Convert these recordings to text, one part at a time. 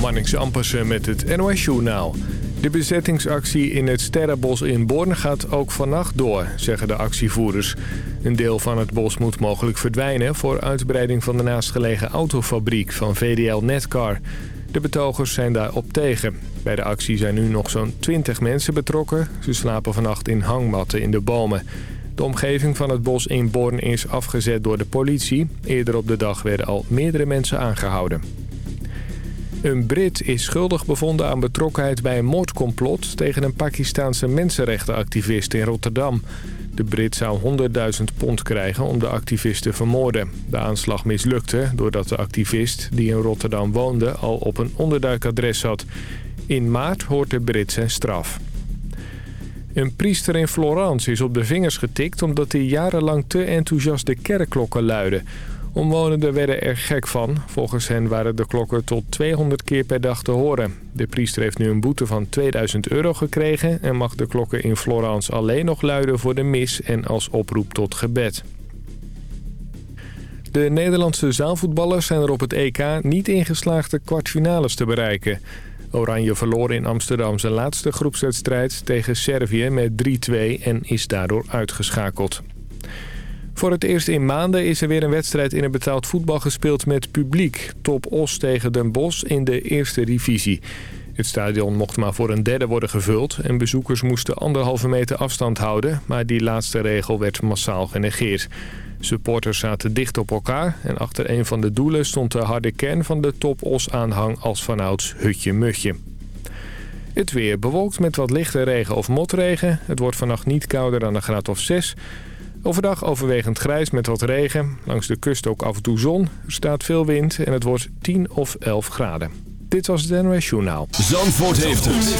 Marnix Ampersen met het NOS Journaal. De bezettingsactie in het Sterrenbos in Born gaat ook vannacht door, zeggen de actievoerders. Een deel van het bos moet mogelijk verdwijnen... voor uitbreiding van de naastgelegen autofabriek van VDL Netcar. De betogers zijn daarop tegen. Bij de actie zijn nu nog zo'n 20 mensen betrokken. Ze slapen vannacht in hangmatten in de bomen. De omgeving van het bos in Born is afgezet door de politie. Eerder op de dag werden al meerdere mensen aangehouden. Een Brit is schuldig bevonden aan betrokkenheid bij een moordcomplot... tegen een Pakistaanse mensenrechtenactivist in Rotterdam. De Brit zou 100.000 pond krijgen om de activist te vermoorden. De aanslag mislukte doordat de activist, die in Rotterdam woonde... al op een onderduikadres zat. In maart hoort de Brit zijn straf. Een priester in Florence is op de vingers getikt... omdat hij jarenlang te enthousiast de kerkklokken luidde... Omwonenden werden er gek van. Volgens hen waren de klokken tot 200 keer per dag te horen. De priester heeft nu een boete van 2000 euro gekregen... en mag de klokken in Florence alleen nog luiden voor de mis en als oproep tot gebed. De Nederlandse zaalvoetballers zijn er op het EK niet in geslaagd de kwartfinales te bereiken. Oranje verloor in Amsterdam zijn laatste groepswedstrijd tegen Servië met 3-2 en is daardoor uitgeschakeld. Voor het eerst in maanden is er weer een wedstrijd in het betaald voetbal gespeeld met publiek. Top Os tegen Den Bosch in de eerste divisie. Het stadion mocht maar voor een derde worden gevuld... en bezoekers moesten anderhalve meter afstand houden... maar die laatste regel werd massaal genegeerd. Supporters zaten dicht op elkaar... en achter een van de doelen stond de harde kern van de Top Os-aanhang... als vanouds hutje-mutje. Het weer bewolkt met wat lichte regen of motregen. Het wordt vannacht niet kouder dan een graad of 6... Overdag overwegend grijs met wat regen. Langs de kust ook af en toe zon. Er staat veel wind en het wordt 10 of 11 graden. Dit was het NOS Journaal. Zandvoort heeft het.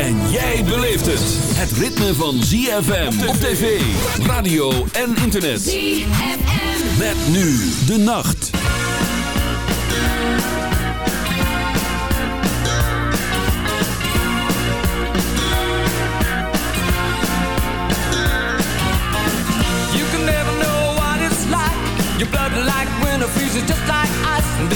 En jij beleeft het. Het ritme van ZFM op tv, radio en internet. ZFM. Met nu de nacht.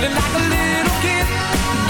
Feeling like a little kid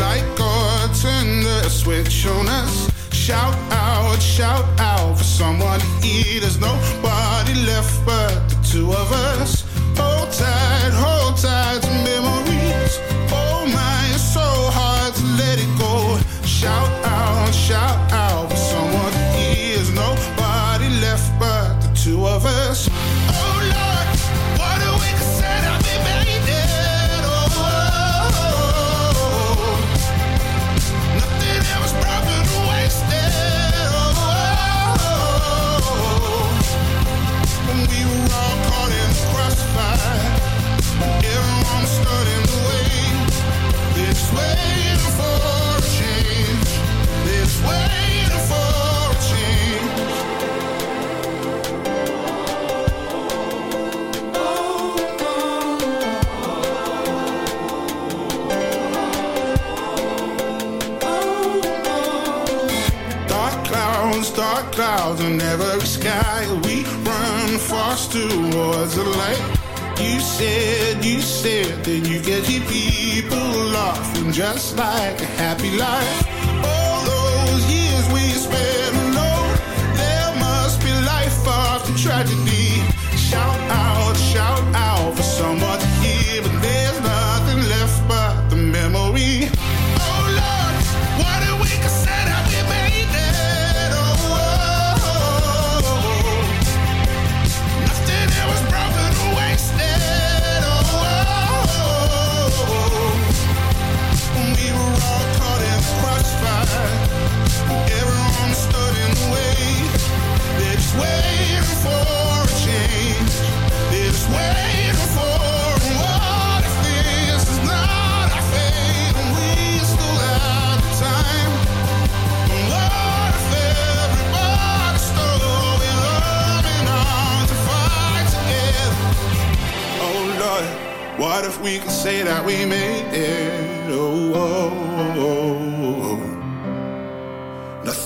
It's like God turned the switch on us. Shout out, shout out for someone to. There's nobody left but the two of us.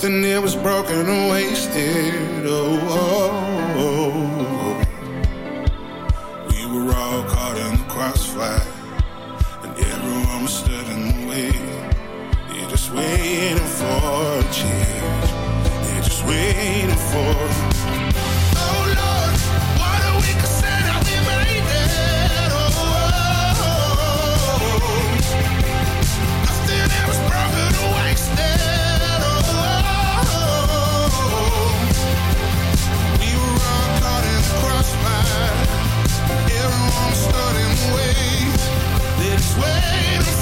nothing here was broken or wasted. Oh, oh, oh, we were all caught in the crossfire, and everyone was stood in the way. They're just waiting for a change. They're just waiting for. this way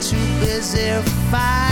too busy fighting.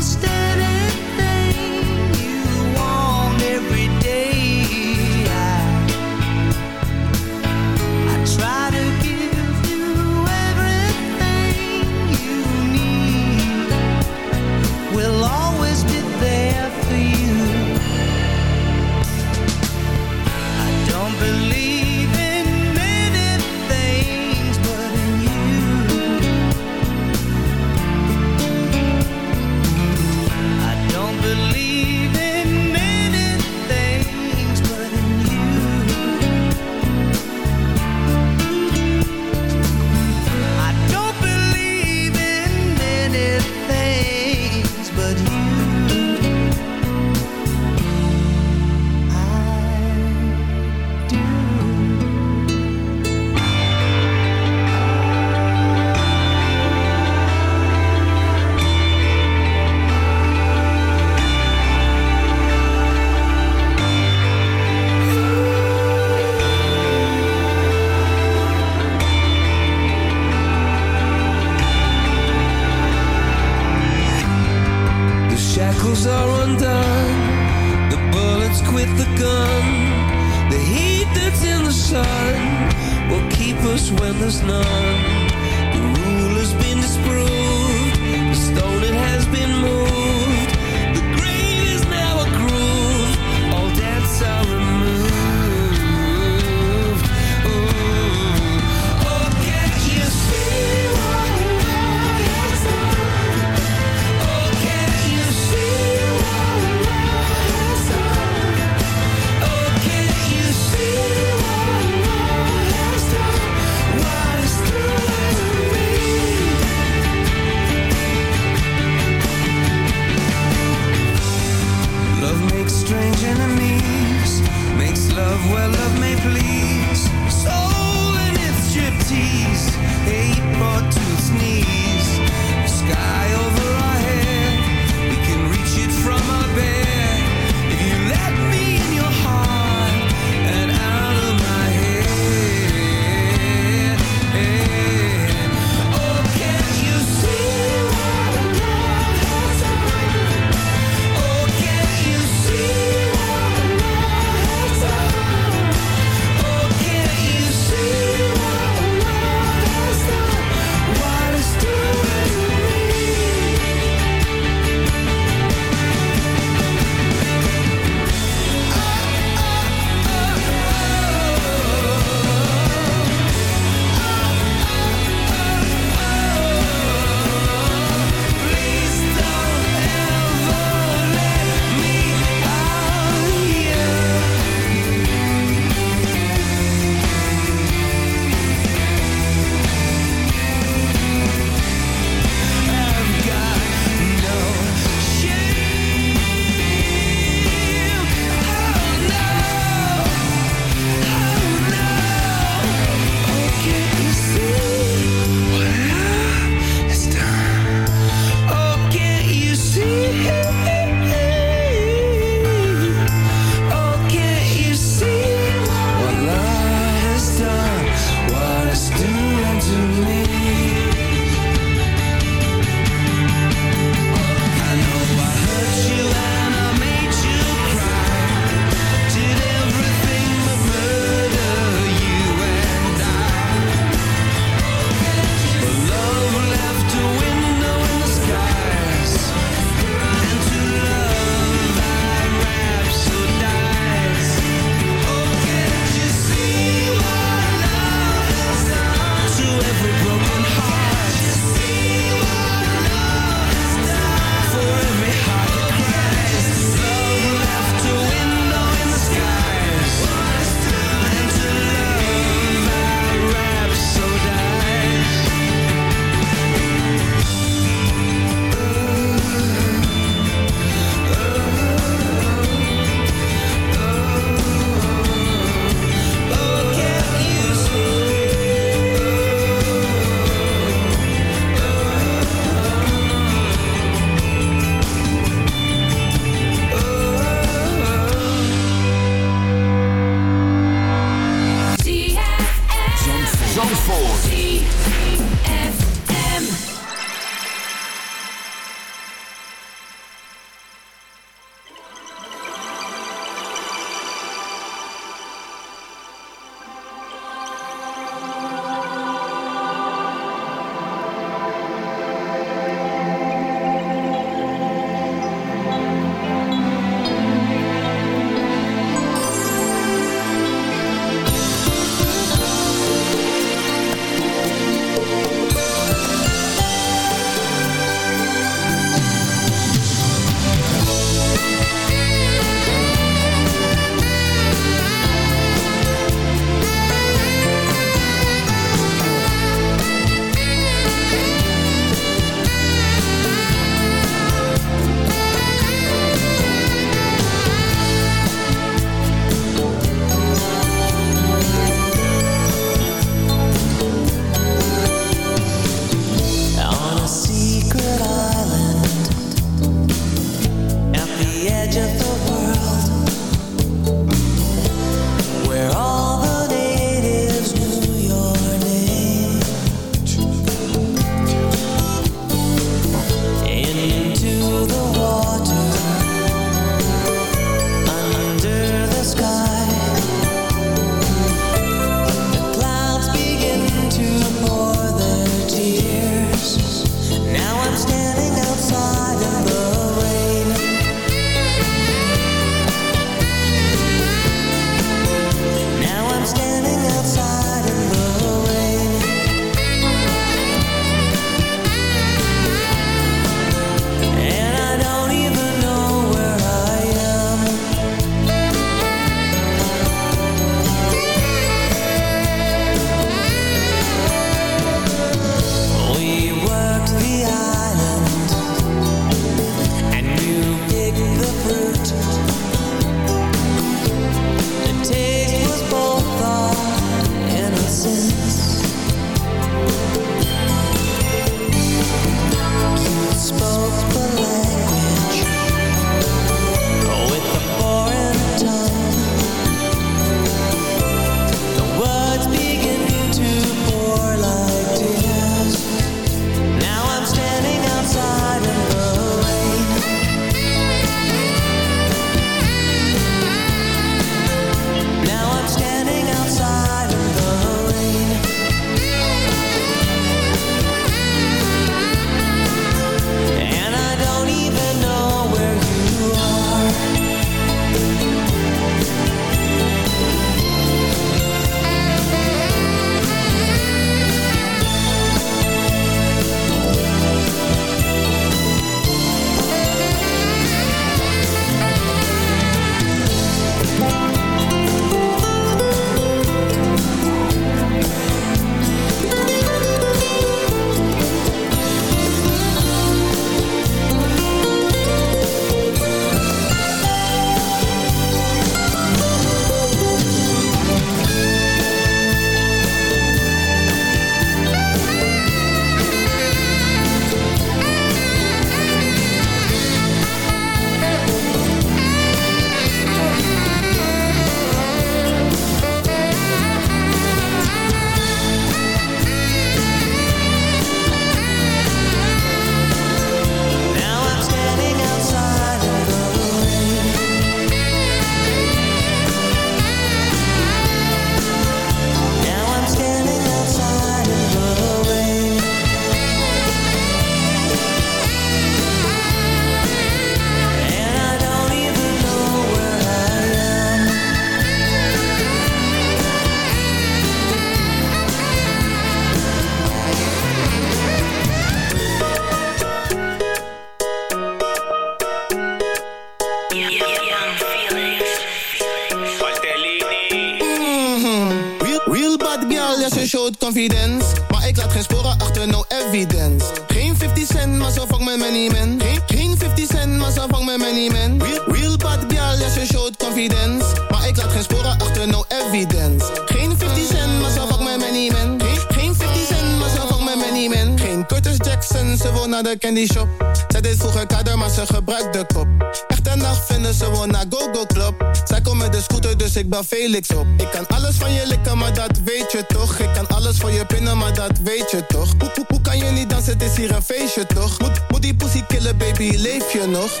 Felix. Ik kan alles van je likken, maar dat weet je toch. Ik kan alles van je pinnen, maar dat weet je toch. Hoe, hoe, hoe kan je niet dansen, het is hier een feestje toch. Moet, moet die pussy killen, baby, leef je nog?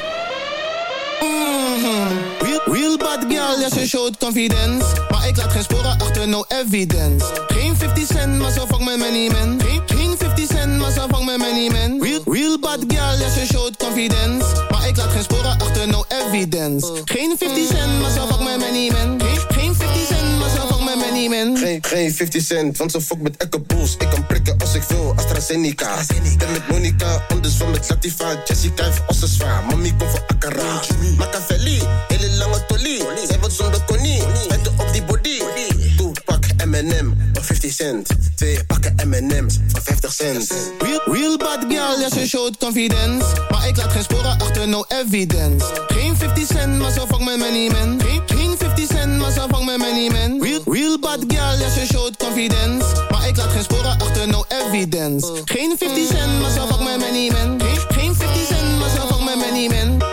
Mhm. Real, bad girl, ja, ze showt confidence. Maar ik laat geen sporen achter, no evidence. Geen 50 cent, maar zo fuck met many men. Geen, geen 50 cent, maar zo fuck met many men. Real, bad girl, ja, ze showt confidence. Maar ik laat geen sporen achter, no evidence. Geen 50 cent, maar zo fuck met many men. Geen, geen 50 cent, want ze fuck met Bulls. Ik kan prikken als ik wil, AstraZeneca. Ben met Monica, anders van met Latifa. Jessica heeft ossen zwaar, mami komt voor Akara. Machiavelli, hele lange tolie. Zij wordt zonder konie, vetten op die body. Toe, pak M&M, 50 cent. Twee pakken M&M's, voor 50 cent. Real, real bad girl, ja, ze showt confidence. Maar ik laat geen sporen achter, no evidence. Geen 50 cent, maar zo fuck met many men. Geen, geen 50 cent, maar zo fuck met many men. Real, real bad girl, ja, ze showt confidence. Maar ik laat geen sporen achter, no evidence. Geen 50 cent, maar zo fuck met many men. Geen, geen 50 cent, maar zo fuck met many men.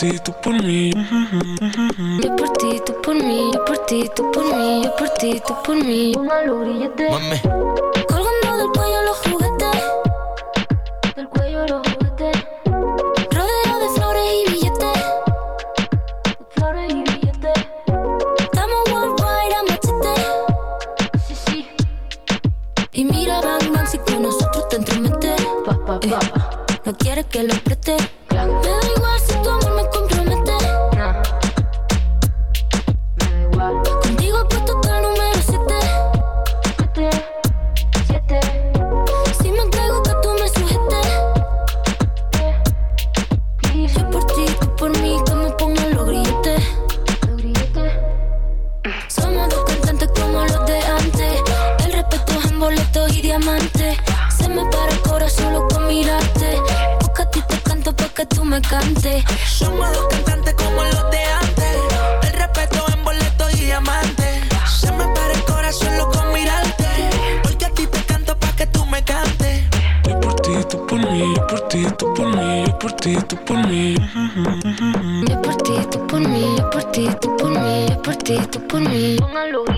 ti, por mí. Yo por por mí. Yo por por mí. por. Póngalo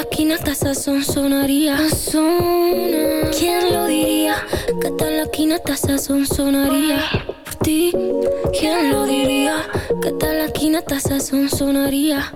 aquí hasta esa son sonaría. Sona. ¿Quién lo diría? Que hasta la quina hasta esa son sonaría. Por ti, ¿quién lo diría? Que hasta la quina hasta esa son sonaría.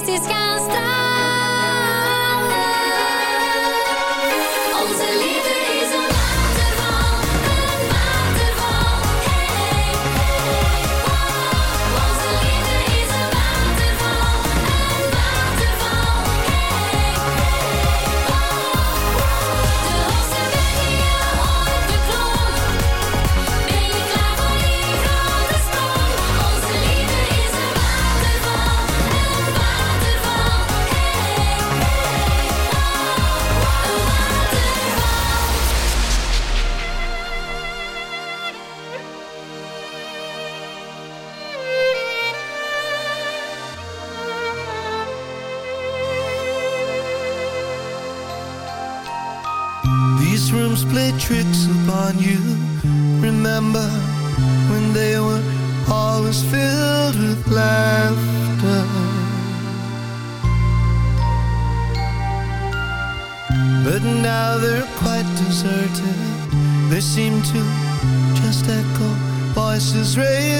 This is God. voices raised